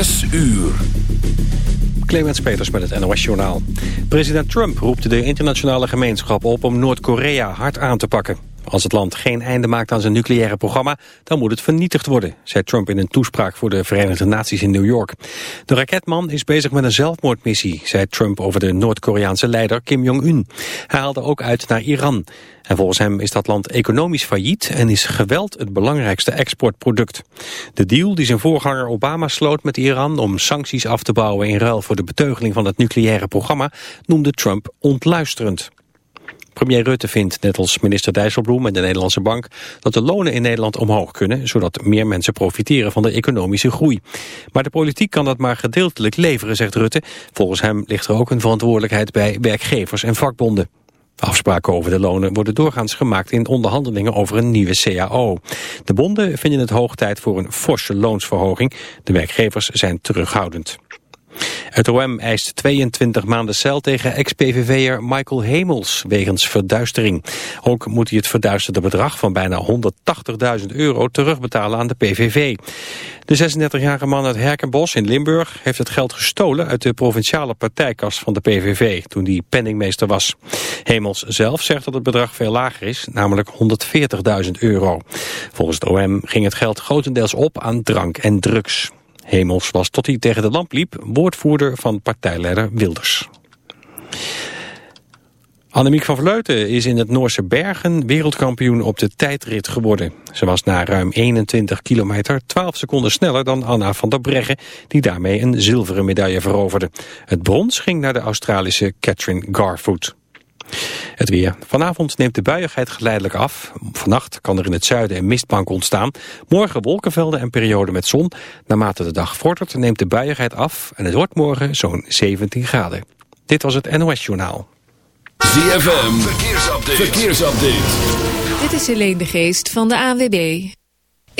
Zes uur. Clemens Peters met het NOS-journaal. President Trump roept de internationale gemeenschap op om Noord-Korea hard aan te pakken. Als het land geen einde maakt aan zijn nucleaire programma, dan moet het vernietigd worden, zei Trump in een toespraak voor de Verenigde Naties in New York. De raketman is bezig met een zelfmoordmissie, zei Trump over de Noord-Koreaanse leider Kim Jong-un. Hij haalde ook uit naar Iran. En volgens hem is dat land economisch failliet en is geweld het belangrijkste exportproduct. De deal die zijn voorganger Obama sloot met Iran om sancties af te bouwen in ruil voor de beteugeling van het nucleaire programma, noemde Trump ontluisterend. Premier Rutte vindt, net als minister Dijsselbloem en de Nederlandse Bank, dat de lonen in Nederland omhoog kunnen, zodat meer mensen profiteren van de economische groei. Maar de politiek kan dat maar gedeeltelijk leveren, zegt Rutte. Volgens hem ligt er ook een verantwoordelijkheid bij werkgevers en vakbonden. Afspraken over de lonen worden doorgaans gemaakt in onderhandelingen over een nieuwe CAO. De bonden vinden het hoog tijd voor een forse loonsverhoging. De werkgevers zijn terughoudend. Het OM eist 22 maanden cel tegen ex-PVV'er Michael Hemels wegens verduistering. Ook moet hij het verduisterde bedrag van bijna 180.000 euro terugbetalen aan de PVV. De 36-jarige man uit Herkenbos in Limburg heeft het geld gestolen uit de provinciale partijkas van de PVV toen hij penningmeester was. Hemels zelf zegt dat het bedrag veel lager is, namelijk 140.000 euro. Volgens het OM ging het geld grotendeels op aan drank en drugs. Hemels was tot hij tegen de lamp liep woordvoerder van partijleider Wilders. Annemiek van Vleuten is in het Noorse Bergen wereldkampioen op de tijdrit geworden. Ze was na ruim 21 kilometer 12 seconden sneller dan Anna van der Breggen, die daarmee een zilveren medaille veroverde. Het brons ging naar de Australische Catherine Garfoot. Het weer. Vanavond neemt de buiigheid geleidelijk af. Vannacht kan er in het zuiden een mistbank ontstaan. Morgen wolkenvelden en perioden met zon. Naarmate de dag vordert neemt de buiigheid af en het wordt morgen zo'n 17 graden. Dit was het NOS Journaal. ZFM. Verkeersupdate. Verkeersupdate. Dit is Helene de Geest van de AWB.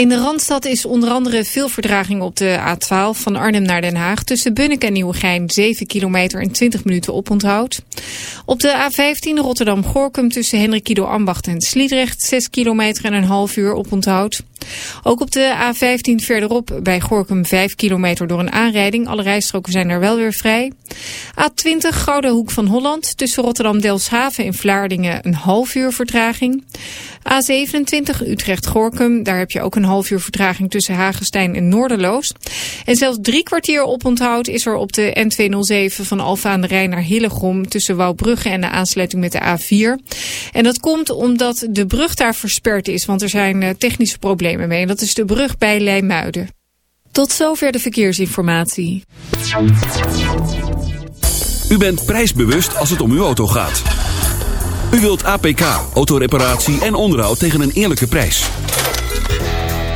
In de Randstad is onder andere veel verdraging op de A12 van Arnhem naar Den Haag. Tussen Bunnik en Nieuwegein 7 kilometer en 20 minuten oponthoud. Op de A15 Rotterdam-Gorkum tussen Hendrikido Ambacht en Sliedrecht 6 kilometer en een half uur oponthoud. Ook op de A15 verderop bij Gorkum 5 kilometer door een aanrijding. Alle rijstroken zijn er wel weer vrij. A20 Gouden Hoek van Holland tussen Rotterdam-Delshaven en Vlaardingen een half uur vertraging. A27 Utrecht-Gorkum, daar heb je ook een half uur vertraging tussen Hagestein en Noorderloos. En zelfs drie kwartier oponthoud is er op de N207 van Alfa aan de Rijn naar Hillegom tussen Wouwbrugge en de aansluiting met de A4. En dat komt omdat de brug daar versperd is, want er zijn eh, technische problemen mee. En dat is de brug bij Leimuiden. Tot zover de verkeersinformatie. U bent prijsbewust als het om uw auto gaat. U wilt APK, autoreparatie en onderhoud tegen een eerlijke prijs.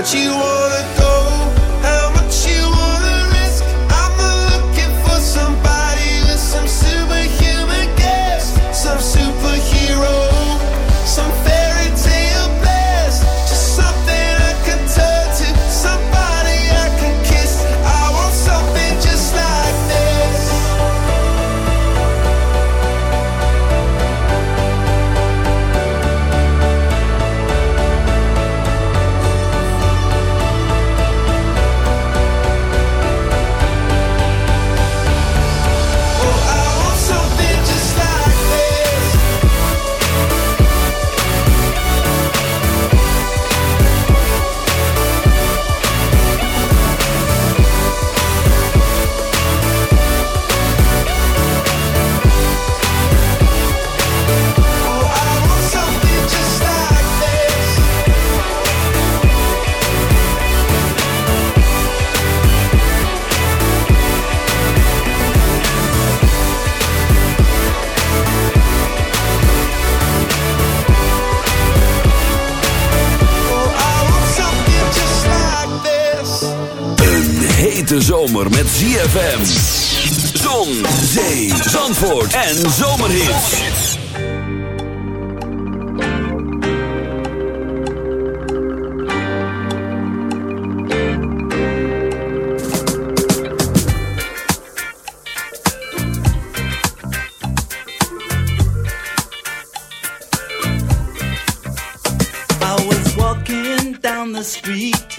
What you want. Met ZFM. Zon, zee, zandvoort en zomerhits. I was walking down the street,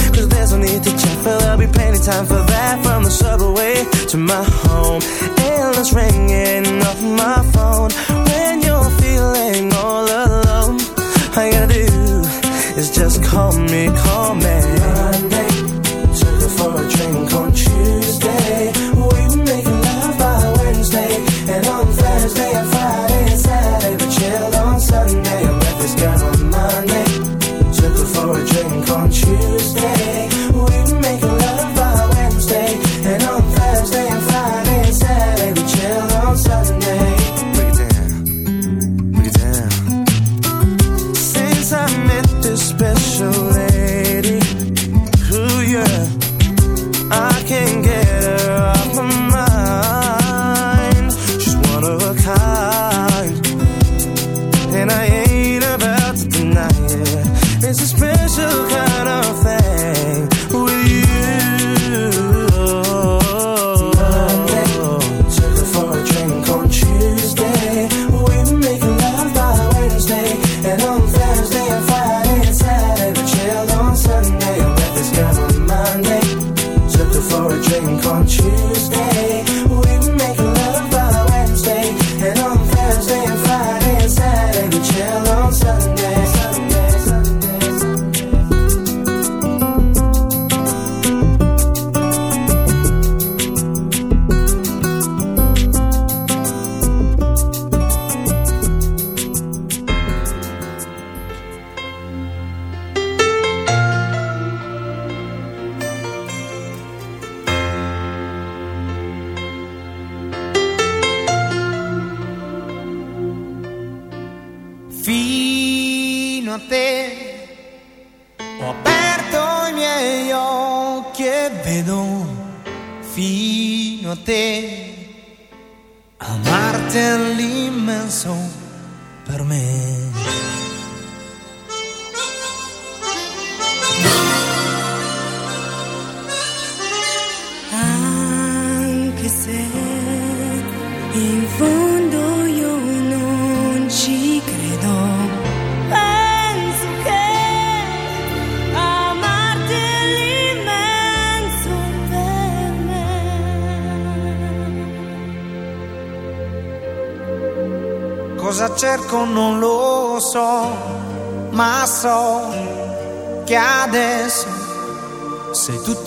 for that From the subway to my home. Endless ringing off my phone. When you're feeling all alone, all you gotta do is just call me, call me. Monday, took her for a drink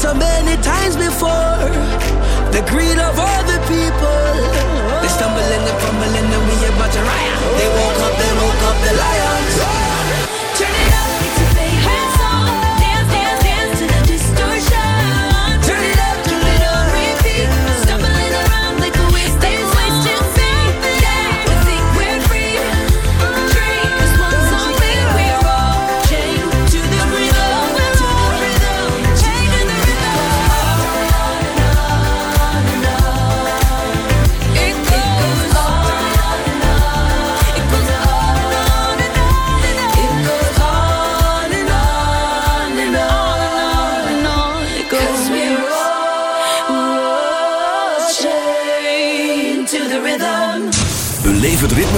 so many times before. The greed of all.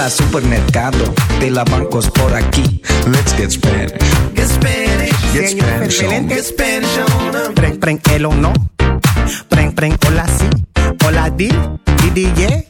Hola supermercado de la bancos por aquí. Let's get Spanish. Get Spanish, Get Spanish on. get Spanish on. Preng, preng, el o no. Preng, preng, hola si. Hola di, di, di, yeah.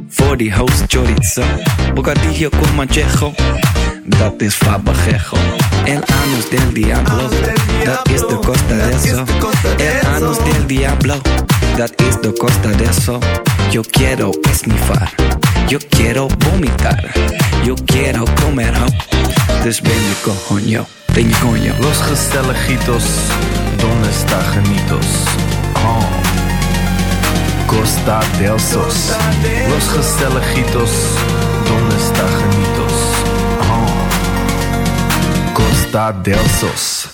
For the house chorizo. Bocadillo con manchejo. Dat is fabajejo. El anus del diablo. Dat is de costa de eso. El anus del diablo. Dat is de costa de eso. Yo quiero esnifar. Yo quiero vomitar. Yo quiero comer ho. Dus ben je coño. Ben je coño. Los gezelligitos, donde está genitos? Oh. Costa del Sos. Los gezelligitos, donde está genitos? Oh. Costa del Sos.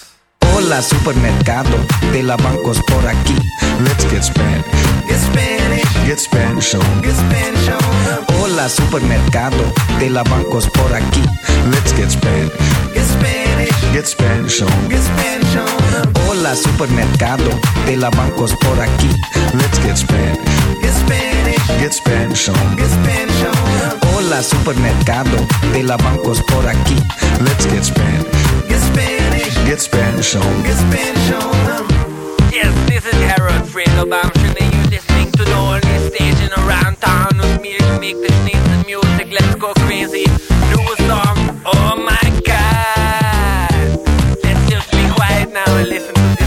Hola supermercado de la bancos por aquí. Let's get Spanish. Get Spanish, Get Spanish on. get Spanish on. Hola supermercado de la bancos por aquí. Let's get Spanish. Get Spanish, Get Spanish on. get Spanish on 'em. Hola supermercado de la bancos por aquí. Let's get Spanish. Get Spanish, Get Spanish on. get Spanish on 'em. Hola supermercado de la bancos por aquí. Let's get Spanish. Get Spanish, Get Spanish on. get Spanish on 'em. Yes, this is Harold Fredo Bamshin and you're listening to the only station around town with me to make this nice music. Let's go crazy. listen to this.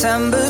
September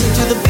Listen to the